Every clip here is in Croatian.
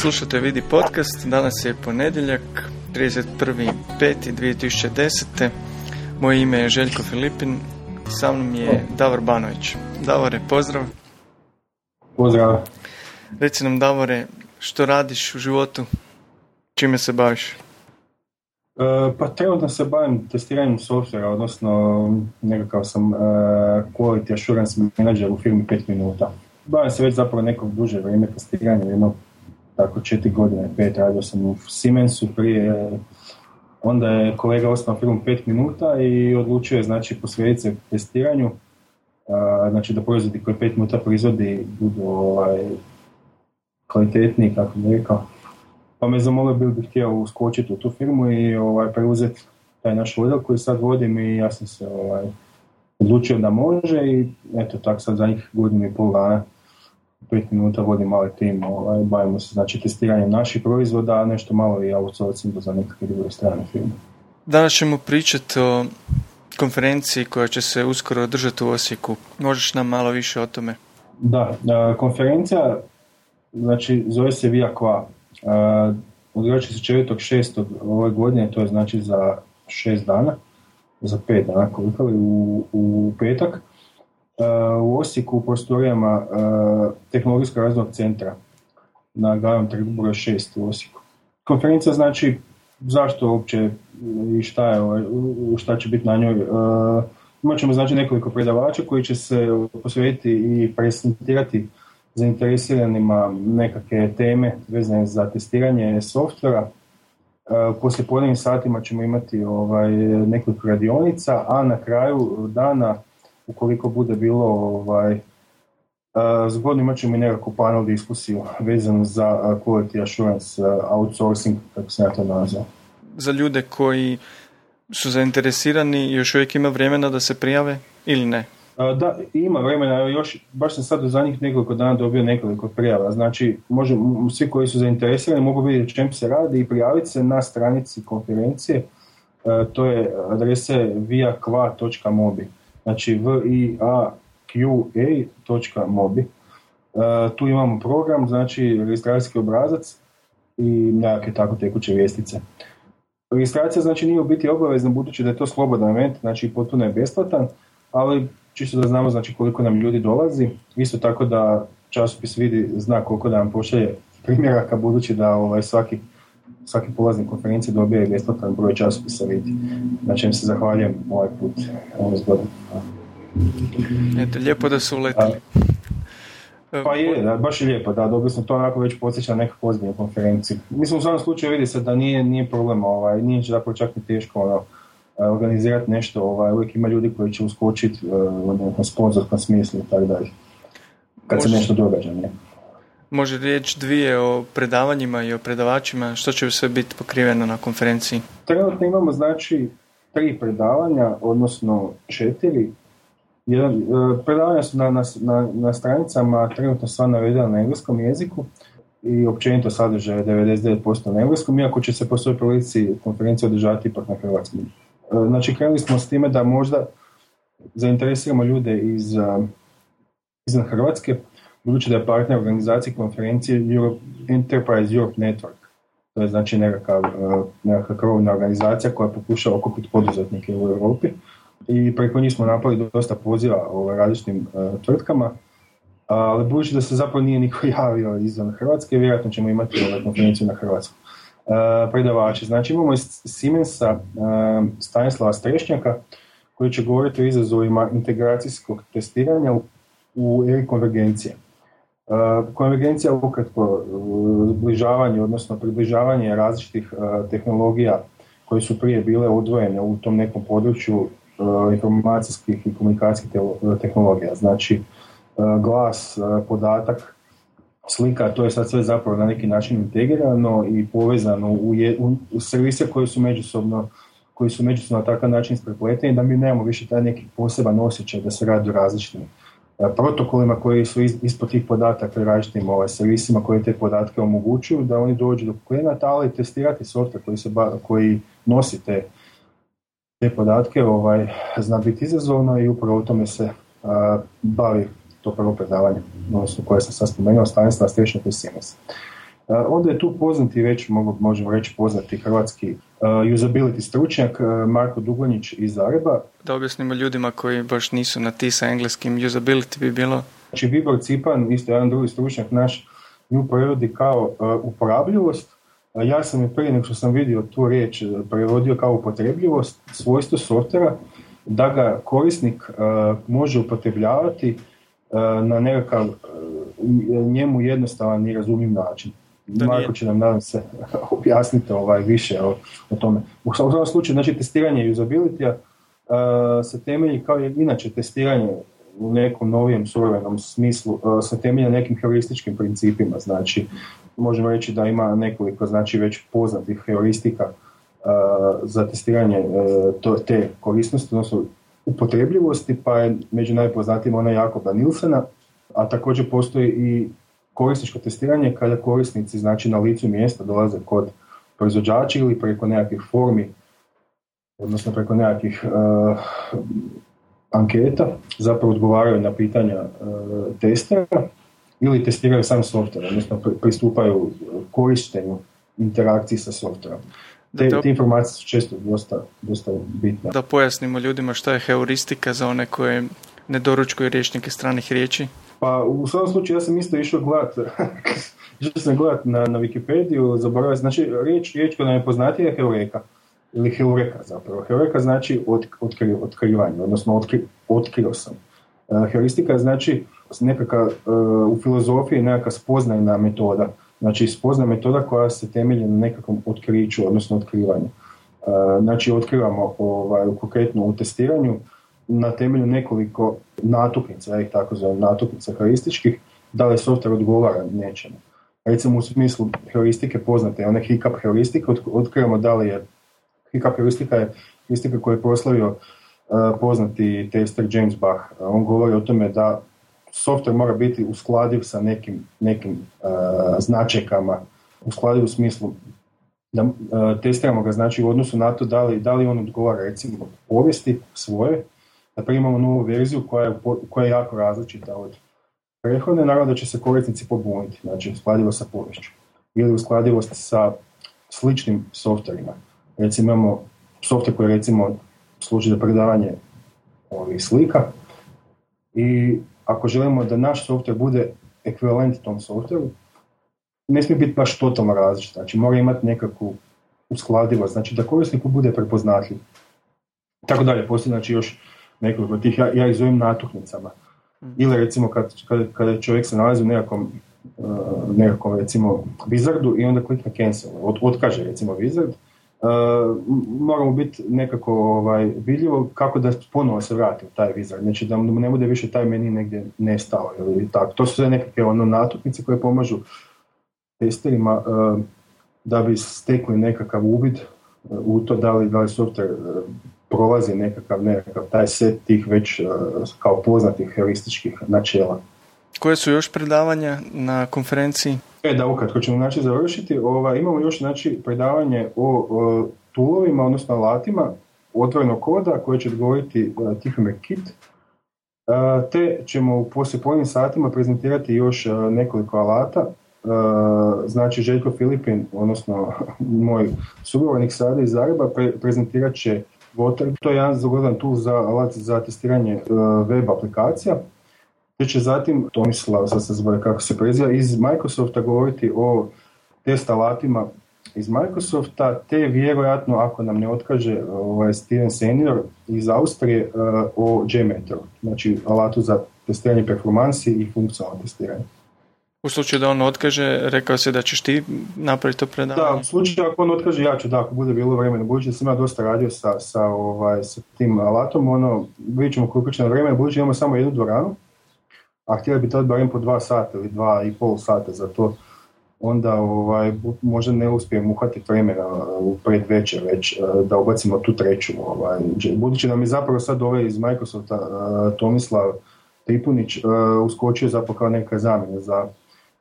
Slušate Vidi podcast, danas je ponedjeljak, 31.5.2010. Moje ime je Željko Filipin, sa mnom je Davor Banović. Davore, pozdrav. Pozdrav. Reci nam Davore, što radiš u životu? Čime se baviš? E, pa trenutno se bavim testiranjem softvera, odnosno nekakav sam uh, quality assurance manager u firmi 5 minuta. Bavim se već zapravo nekog duže vrijeme testiranjem, jedno tako četiri godine, pet, radio sam u Siemensu prije, onda je kolega osnovao firmu pet minuta i odlučio je znači posvetiti se testiranju, znači da proizvodi koji pet minuta proizvodi budu ovaj, kvalitetniji, kako bih rekao. Pa me zamolio bil bih htio uskočiti u tu firmu i ovaj, preuzeti taj naš odjel koji sad vodim i ja sam se ovaj, odlučio da može i eto tako sad zadnjih godinu i pol dana pet minuta vodim mali tim, ovaj, bavimo se znači testiranjem naših proizvoda, a nešto malo i outsourcing za nekakve druge strane firme. Danas ćemo pričati o konferenciji koja će se uskoro održati u Osijeku. Možeš nam malo više o tome? Da, konferencija znači zove se Via Qua. Održat će se 4.6. ove godine, to je znači za šest dana, za pet dana koliko u, u petak u Osijeku u prostorijama tehnologijskog razvojnog centra na Gavom trgu broj 6 u Osijeku. Konferencija znači zašto uopće i šta, je, ovaj, šta će biti na njoj. Imat ćemo znači nekoliko predavača koji će se posvetiti i prezentirati zainteresiranima nekakve teme vezane za testiranje softvera. Poslije podnevnim satima ćemo imati ovaj, nekoliko radionica, a na kraju dana ukoliko bude bilo ovaj, zgodno imat ćemo i nekakvu panel diskusiju vezanu za quality assurance outsourcing, kako se ja to nazvao. Za ljude koji su zainteresirani, još uvijek ima vremena da se prijave ili ne? Da, ima vremena, još, baš sam sad u zadnjih nekoliko dana dobio nekoliko prijava, znači može, svi koji su zainteresirani mogu vidjeti o čem se radi i prijaviti se na stranici konferencije, to je adrese viaqua.mobi znači viaqa.mobi. Uh, tu imamo program, znači registracijski obrazac i nekakve tako tekuće vijestice. Registracija znači nije u biti obavezna budući da je to slobodan event, znači potpuno je besplatan, ali čisto da znamo znači koliko nam ljudi dolazi. Isto tako da časopis vidi zna koliko da nam pošalje primjeraka budući da ovaj, svaki, svaki polaznik konferencije dobije besplatan broj časopisa vidi. Znači im se zahvaljujem ovaj put. Ovo Eto, lijepo da su uletili. Pa je, da, baš je lijepo, da, dobili smo to onako već podsjeća na nekakvu ozbiljnu konferenciju. Mislim, u svakom slučaju vidi se da nije, nije problem, ovaj, nije zapravo čak i teško ono, organizirati nešto, ovaj, uvijek ima ljudi koji će uskočiti u nekom sponzorskom smislu i tako dalje. Kad se nešto događa, ne. Može riječ dvije o predavanjima i o predavačima, što će sve biti pokriveno na konferenciji? Trenutno imamo znači tri predavanja, odnosno četiri, jedan, e, predavanja su na, na, na, stranicama trenutno sva navedena na engleskom jeziku i općenito sadržaje 99% na engleskom, iako će se po svojoj prilici konferencija održati ipak na hrvatskom. E, znači krenuli smo s time da možda zainteresiramo ljude iz e, izvan Hrvatske, budući da je partner organizacije konferencije Europe, Enterprise Europe Network. To je znači nekakav, nekakva krovna organizacija koja pokušava okupiti poduzetnike u Europi i preko njih smo napravili dosta poziva o različitim uh, tvrtkama, ali budući da se zapravo nije niko javio izvan Hrvatske, vjerojatno ćemo imati ovaj konferenciju na Hrvatsku. Uh, predavači, znači imamo iz Siemensa uh, Stanislava Strešnjaka koji će govoriti o izazovima integracijskog testiranja u, u eri konvergencije. Uh, konvergencija ukratko zbližavanje, odnosno približavanje različitih tehnologija koje su prije bile odvojene u tom nekom području E, informacijskih i komunikacijskih tehnologija. Znači, e, glas, e, podatak, slika, to je sad sve zapravo na neki način integrirano i povezano u, u, servise koji su međusobno koji su međusobno na takav način isprepleteni da mi nemamo više taj neki poseban osjećaj da se radi o različitim protokolima koji su ispod tih podataka različitim ovaj, servisima koji te podatke omogućuju da oni dođu do klijenata, ali testirati software koji, se koji nosi te te podatke ovaj, zna biti izazovno i upravo u tome se bavi to prvo predavanje, odnosno koje sam sad spomenuo, Stanislav Strešnik i Siemens. Onda je tu poznati već, možemo reći poznati hrvatski usability stručnjak Marko Dugonjić iz Zareba. Da objasnimo ljudima koji baš nisu na ti sa engleskim, usability bi bilo? Znači Vibor Cipan, isto jedan drugi stručnjak naš, nju prevodi kao uporabljivost. Ja sam je prije nego što sam vidio tu riječ prevodio kao upotrebljivost, svojstvo softvera, da ga korisnik može upotrebljavati na nekakav njemu jednostavan i razumljiv način. Marko će nam, nadam se, objasniti ovaj, više o, o tome. U svakom slučaju, znači, testiranje usability uh, se temelji kao i inače testiranje u nekom novijem suvremenom smislu uh, se temelji nekim heurističkim principima. Znači, možemo reći da ima nekoliko znači već poznatih heuristika uh, za testiranje to, te korisnosti, odnosno upotrebljivosti, pa je među najpoznatijim ona Jakoba Nilsena, a također postoji i korisničko testiranje kada korisnici znači na licu mjesta dolaze kod proizvođača ili preko nekakvih formi, odnosno preko nekakvih uh, anketa, zapravo odgovaraju na pitanja uh, testera ili testiraju sam softver, odnosno pristupaju korištenju interakciji sa softverom. Te, te informacije su često dosta, dosta bitne. Da pojasnimo ljudima što je heuristika za one koje ne doručkuju rječnike stranih riječi. Pa u svom slučaju ja sam isto išao gledat, išao sam gledat na, na Wikipediju, zaboravio, znači riječ, riječ koja nam je poznatija je heureka, ili heureka zapravo. Heureka znači otkri, otkrivanje, odnosno otkri, otkrio sam. Uh, heuristika znači nekakva, uh, u filozofiji nekakva spoznajna metoda, znači spoznajna metoda koja se temelji na nekakvom otkriću, odnosno otkrivanju. Uh, znači otkrivamo ovaj, konkretno u testiranju na temelju nekoliko natuknica, ja ih tako zovem natuknica heurističkih, da li software odgovara nečemu. Recimo u smislu heuristike poznate, one hiccup heuristike, otkrivamo da li je hiccup heuristika je heuristika koju je proslavio uh, poznati tester James Bach. On govori o tome da software mora biti uskladiv sa nekim, nekim uh, značajkama, uskladiv u smislu da uh, testiramo ga znači u odnosu na to da li, da li on odgovara recimo povijesti svoje da imamo novu verziju koja je, koja je jako različita od prethodne, naravno da će se korisnici pobuniti, znači uskladivost sa povješću ili uskladivost sa sličnim softverima. Recimo imamo softver koji recimo služi za predavanje ovih slika i ako želimo da naš softver bude ekvivalent tom softveru, ne smije biti baš totalno različit, znači mora imati nekakvu uskladivost, znači da korisniku bude prepoznatljiv. Tako dalje, postoji znači još nekoliko tih, ja, ja ih zovem natuknicama. Mhm. Ili recimo kad, kad, kada čovjek se nalazi u nekakvom, uh, nekakvom recimo wizardu i onda klikne cancel, od, otkaže recimo wizard, uh, moramo biti nekako ovaj, vidljivo kako da ponovo se vrati u taj wizard, znači da mu ne bude više taj meni negdje nestao ili tako. To su sve nekakve ono natuknice koje pomažu testerima uh, da bi stekli nekakav uvid u to da li, da li software prolazi nekakav, nekakav taj set tih već uh, kao poznatih heurističkih načela. Koje su još predavanja na konferenciji? E da, ukratko ćemo znači završiti. Ova, imamo još znači predavanje o, o tulovima, odnosno alatima otvorenog koda koje će odgovoriti uh, Tihomir Kit. Uh, te ćemo u poslijepodnim satima prezentirati još uh, nekoliko alata. Znači Željko Filipin, odnosno moj sugovornik sada iz Zagreba, pre, prezentirat će Water. To je jedan zgodan tu za alat za testiranje uh, web aplikacija. Te će zatim Tomislav, sad se zbog kako se preziva, iz Microsofta govoriti o test alatima iz Microsofta, te vjerojatno, ako nam ne otkaže ovaj Steven Senior iz Austrije, uh, o JMeteru, znači alatu za testiranje performansi i funkcionalno testiranje. U slučaju da on otkaže, rekao se da ćeš ti napraviti to predavanje? Da, u slučaju ako on otkaže, ja ću da, ako bude bilo vremena. Budući da sam ja dosta radio sa, sa, ovaj, sa tim alatom, ono, vidjet ćemo koliko će na vremena, budući imamo samo jednu dvoranu, a htjeli bi to barem po dva sata ili dva i pol sata za to, onda ovaj, možda ne uspijem uhvatiti vremena u predvečer već eh, da ubacimo tu treću. Ovaj. Budući da mi zapravo sad ovaj iz Microsofta eh, Tomislav Tripunić uskočio zapravo kao neka zamjena za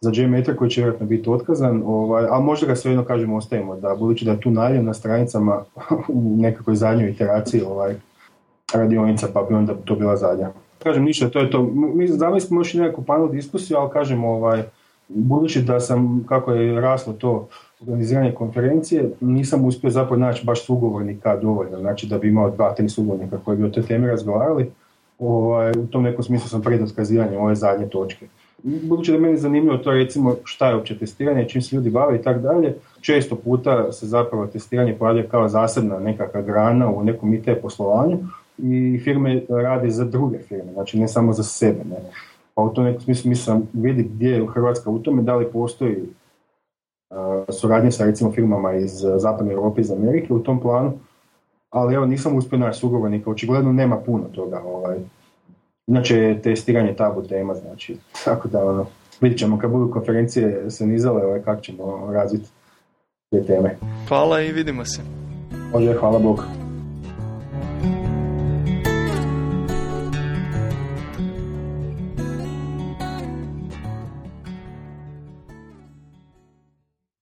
za J-Meter koji će vjerojatno biti otkazan, ovaj, ali možda ga svejedno kažemo ostavimo, da budući da je tu najavljen na stranicama u nekakvoj zadnjoj iteraciji ovaj, radionica, pa bi onda to bila zadnja. Kažem ništa, to je to. Mi zamislimo još nekakvu panel diskusiju, ali kažem, ovaj, budući da sam, kako je raslo to organiziranje konferencije, nisam uspio zapravo naći baš sugovornika dovoljno, znači da bi imao dva, tri sugovornika koji bi o toj temi razgovarali. Ovaj, u tom nekom smislu sam pred otkazivanjem ove zadnje točke. Budući da meni zanimljivo to recimo šta je uopće testiranje, čim se ljudi bave i tako dalje, često puta se zapravo testiranje pojavlja kao zasebna nekakva grana u nekom IT poslovanju i firme rade za druge firme, znači ne samo za sebe. Ne. Pa u tom nekom smislu mislim vidi gdje je Hrvatska u tome, da li postoji suradnje sa recimo firmama iz Zapadne Europe iz Amerike u tom planu, ali evo nisam uspio naći sugovornika, očigledno nema puno toga. Ovaj. Inače testiranje tabu tema, znači, tako da ono, vidit ćemo kad budu konferencije se nizale, ovaj, kako ćemo razviti te teme. Hvala i vidimo se. Može, hvala Bog.